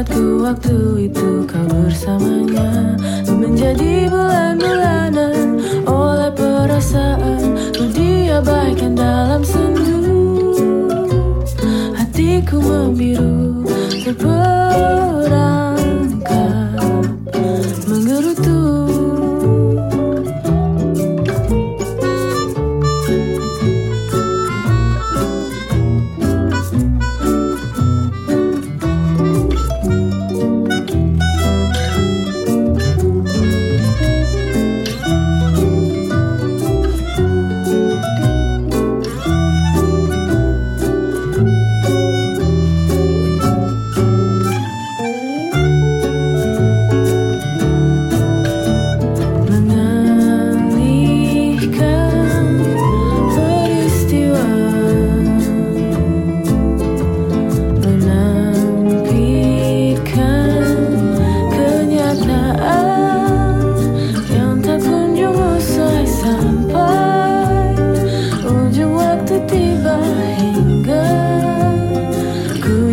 Ingatku waktu itu kau bersamanya.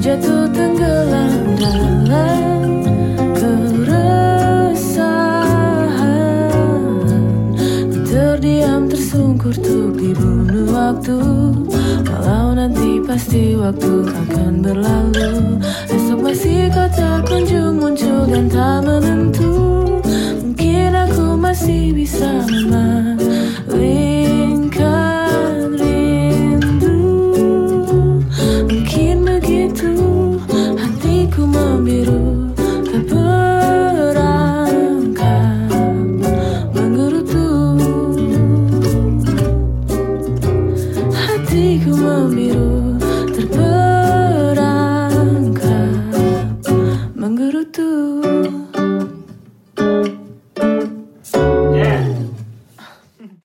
jatuh tenggelam dalam keresahan. Terdiam tersungkur untuk dibunuh waktu. Walau nanti pasti waktu akan berlalu. Esok masih kau tak kunjung muncul dan tak menentu. Mungkin aku masih bisa hatiku membiru terperangkap menggerutu